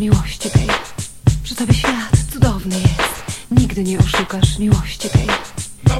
miłości tej. Przy tobie świat cudowny jest. Nigdy nie oszukasz miłości tej. No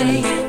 thing.